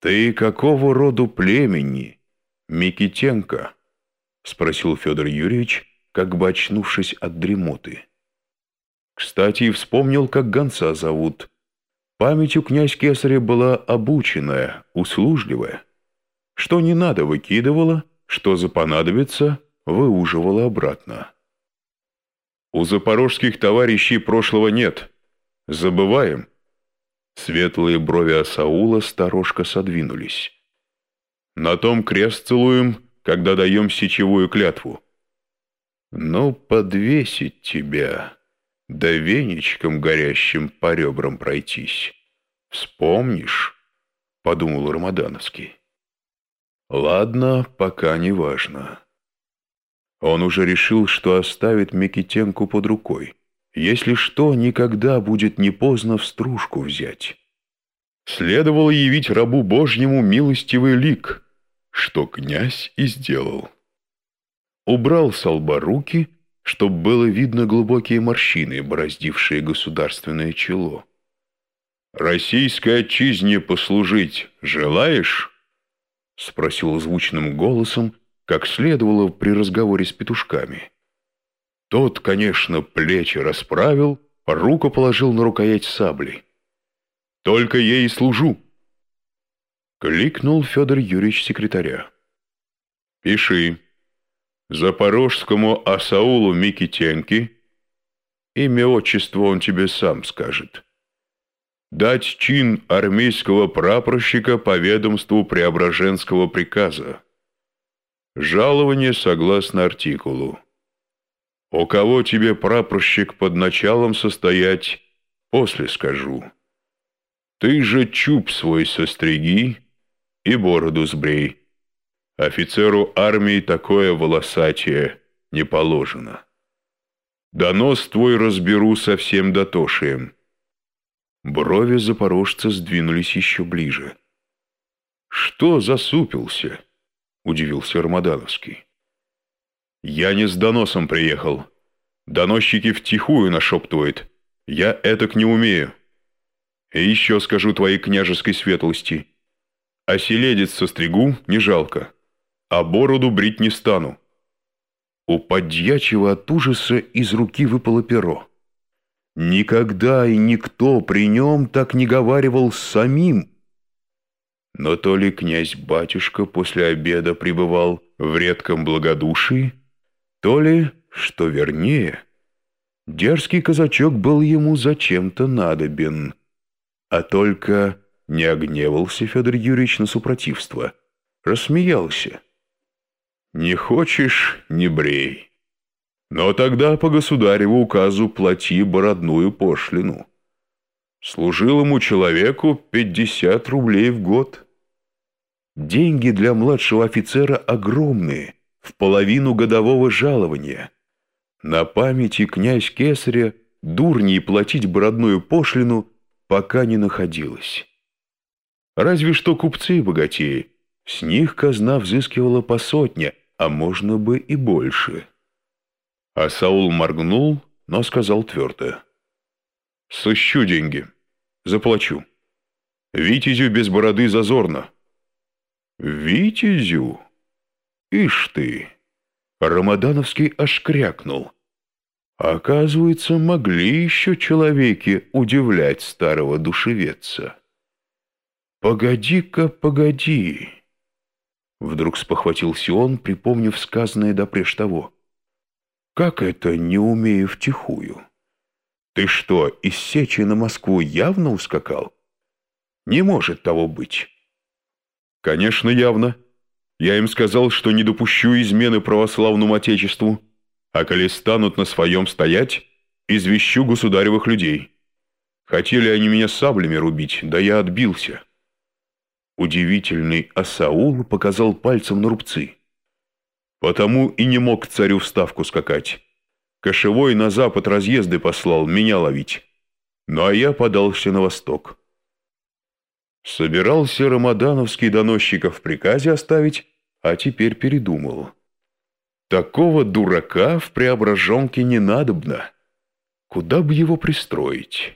«Ты какого роду племени, Микитенко?» — спросил Федор Юрьевич, как бы очнувшись от дремоты. Кстати, вспомнил, как гонца зовут. Память у князь Кесаря была обученная, услужливая. Что не надо, выкидывала, что запонадобится, выуживала обратно. У запорожских товарищей прошлого нет. Забываем. Светлые брови Асаула сторожко содвинулись. На том крест целуем, когда даем сечевую клятву. Ну, подвесить тебя да веничком горящим по ребрам пройтись. Вспомнишь?» — подумал Рамадановский. «Ладно, пока не важно». Он уже решил, что оставит Микитенку под рукой. Если что, никогда будет не поздно в стружку взять. Следовало явить рабу Божьему милостивый лик, что князь и сделал. Убрал с лба руки — чтоб было видно глубокие морщины, бороздившие государственное чело. «Российской отчизне послужить желаешь?» — спросил звучным голосом, как следовало при разговоре с петушками. Тот, конечно, плечи расправил, руку положил на рукоять сабли. «Только ей служу!» Кликнул Федор Юрьевич секретаря. «Пиши». Запорожскому Асаулу Микитенки, имя отчество он тебе сам скажет, дать чин армейского прапорщика по ведомству Преображенского приказа. Жалование согласно артикулу. У кого тебе прапорщик под началом состоять, после скажу. Ты же чуб свой состриги и бороду сбрей. Офицеру армии такое волосатие не положено. Донос твой разберу со всем дотошием. Брови запорожца сдвинулись еще ближе. «Что засупился?» — удивился Рамадановский. «Я не с доносом приехал. Доносчики втихую нашептывают. Я этак не умею. И еще скажу твоей княжеской светлости. Оселедец состригу не жалко а бороду брить не стану». У подьячего от ужаса из руки выпало перо. Никогда и никто при нем так не говаривал с самим. Но то ли князь-батюшка после обеда пребывал в редком благодушии, то ли, что вернее, дерзкий казачок был ему зачем-то надобен. А только не огневался Федор Юрьевич на супротивство, рассмеялся. Не хочешь — не брей. Но тогда по государеву указу плати бородную пошлину. Служилому человеку пятьдесят рублей в год. Деньги для младшего офицера огромные, в половину годового жалования. На памяти князь Кесаря дурней платить бородную пошлину пока не находилось. Разве что купцы богатеи, с них казна взыскивала по сотне, а можно бы и больше. А Саул моргнул, но сказал твердо. «Сыщу деньги. Заплачу. Витязю без бороды зазорно». «Витязю? Ишь ты!» Рамадановский аж крякнул. Оказывается, могли еще человеки удивлять старого душевеца. «Погоди-ка, погоди!» Вдруг спохватился он, припомнив сказанное допреж того. «Как это не умею втихую? Ты что, из Сечи на Москву явно ускакал? Не может того быть». «Конечно, явно. Я им сказал, что не допущу измены православному Отечеству, а коли станут на своем стоять, извещу государевых людей. Хотели они меня саблями рубить, да я отбился». Удивительный Асаул показал пальцем на рубцы. Потому и не мог царю в ставку скакать. Кошевой на запад разъезды послал меня ловить. Ну а я подался на восток. Собирался Рамадановский доносчиков в приказе оставить, а теперь передумал. Такого дурака в преображенке не надобно. Куда бы его пристроить?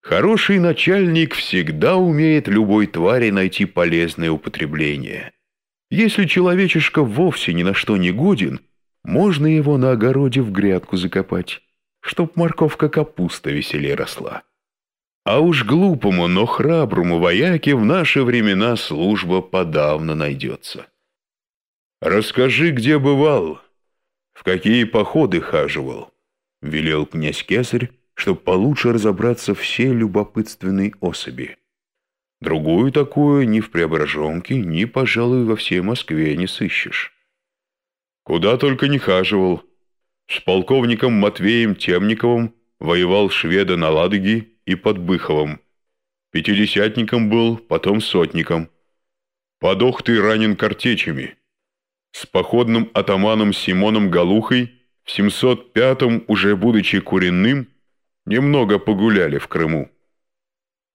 Хороший начальник всегда умеет любой твари найти полезное употребление. Если человечишка вовсе ни на что не годен, можно его на огороде в грядку закопать, чтоб морковка-капуста веселее росла. А уж глупому, но храброму вояке в наши времена служба подавно найдется. «Расскажи, где бывал, в какие походы хаживал», — велел князь Кесарь, чтобы получше разобраться все любопытственные особи. Другую такую ни в Преображенке, ни, пожалуй, во всей Москве не сыщешь. Куда только не хаживал. С полковником Матвеем Темниковым воевал шведа на Ладоге и под Быховым. Пятидесятником был, потом сотником. Подох ты ранен картечами. С походным атаманом Симоном Галухой в 705-м, уже будучи куренным, Немного погуляли в Крыму.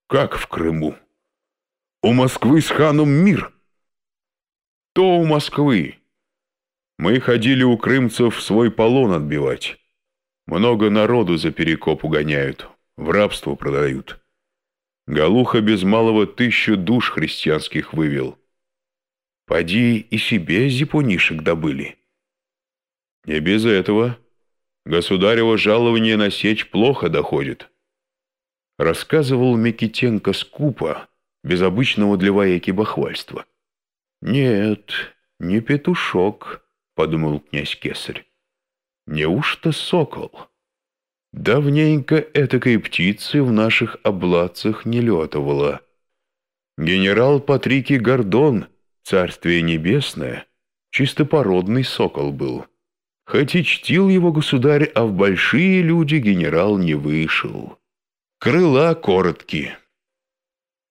Как в Крыму? У Москвы с ханом мир. То у Москвы. Мы ходили у крымцев свой полон отбивать. Много народу за перекоп угоняют, в рабство продают. Галуха без малого тысячу душ христианских вывел. Поди и себе зипунишек добыли. Не без этого. Государево жалование на сечь плохо доходит. Рассказывал Микитенко скупо, без обычного для вояки бахвальства. «Нет, не петушок», — подумал князь Кесарь. «Неужто сокол?» Давненько этакой птицы в наших облацах не летывало. Генерал Патрики Гордон, царствие небесное, чистопородный сокол был. Хоть и чтил его государь, а в большие люди генерал не вышел. Крыла короткие.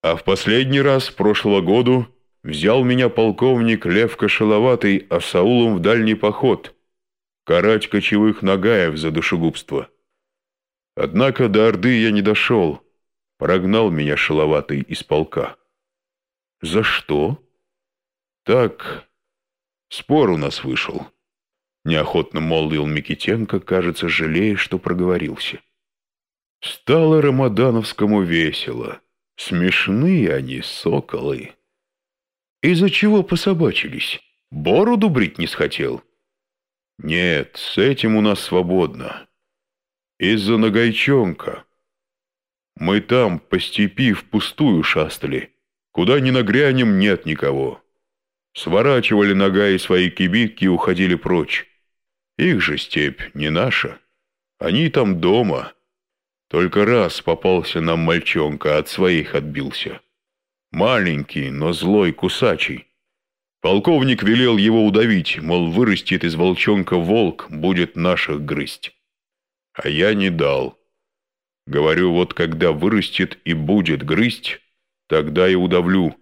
А в последний раз, прошлого году, взял меня полковник Лев Кошеловатый Асаулом в дальний поход, карать кочевых нагаев за душегубство. Однако до Орды я не дошел, прогнал меня Шеловатый из полка. За что? Так, спор у нас вышел. Неохотно молвил Микитенко, кажется, жалея, что проговорился. Стало Рамадановскому весело. Смешные они, соколы. Из-за чего пособачились? Бороду брить не схотел? Нет, с этим у нас свободно. Из-за нагайчонка. Мы там по степи впустую шастали. Куда ни нагрянем, нет никого. Сворачивали нога и свои кибитки и уходили прочь. Их же степь не наша. Они там дома. Только раз попался нам мальчонка, от своих отбился. Маленький, но злой кусачий. Полковник велел его удавить, мол, вырастет из волчонка волк, будет наших грызть. А я не дал. Говорю, вот когда вырастет и будет грызть, тогда и удавлю.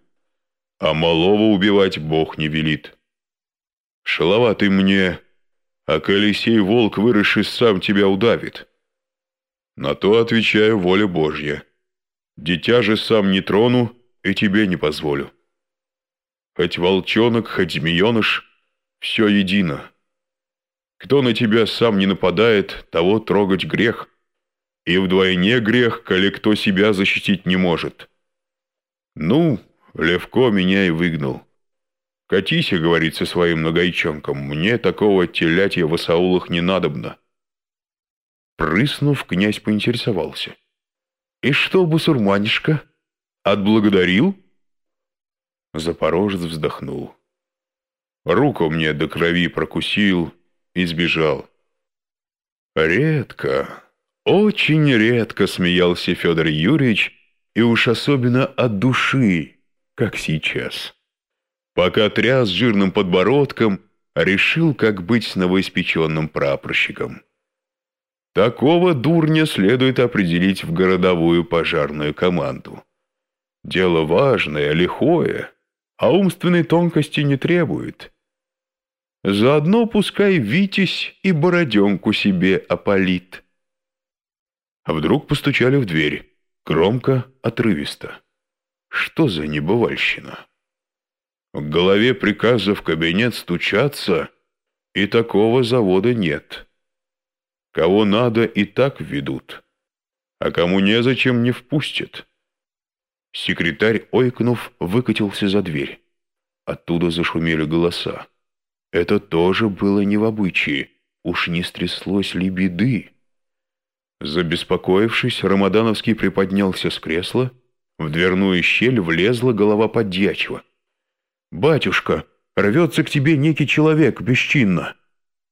А малого убивать Бог не велит. Шаловатый мне а Колесей волк, выросший, сам тебя удавит. На то отвечаю воля Божья. Дитя же сам не трону и тебе не позволю. Хоть волчонок, хоть змееныш, все едино. Кто на тебя сам не нападает, того трогать грех. И вдвойне грех, коли кто себя защитить не может. Ну, Левко меня и выгнал. «Катися», — говорит со своим нагайчонком, — «мне такого телятья в осаулах не надобно». Прыснув, князь поинтересовался. «И что, бусурманишка, отблагодарил?» Запорожец вздохнул. Руку мне до крови прокусил и сбежал. «Редко, очень редко», — смеялся Федор Юрьевич, и уж особенно от души, как сейчас пока тряс жирным подбородком, решил, как быть с новоиспеченным прапорщиком. Такого дурня следует определить в городовую пожарную команду. Дело важное, лихое, а умственной тонкости не требует. Заодно пускай Витязь и бороденку себе опалит. А вдруг постучали в дверь, громко, отрывисто. Что за небывальщина? В голове приказа в кабинет стучаться, и такого завода нет. Кого надо, и так ведут. а кому незачем не впустят». Секретарь, ойкнув, выкатился за дверь. Оттуда зашумели голоса. Это тоже было не в обычае. Уж не стряслось ли беды? Забеспокоившись, Рамадановский приподнялся с кресла. В дверную щель влезла голова подьячего. «Батюшка, рвется к тебе некий человек бесчинно.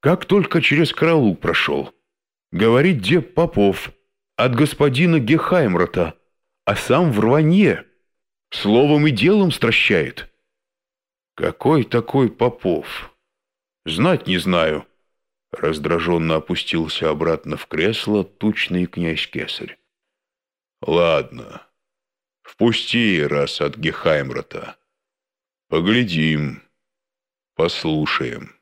Как только через караул прошел. Говорит деп Попов, от господина Гехаймрата, а сам в рванье. Словом и делом стращает». «Какой такой Попов?» «Знать не знаю». Раздраженно опустился обратно в кресло тучный князь Кесарь. «Ладно, впусти раз от Гехаймрата. Поглядим, послушаем».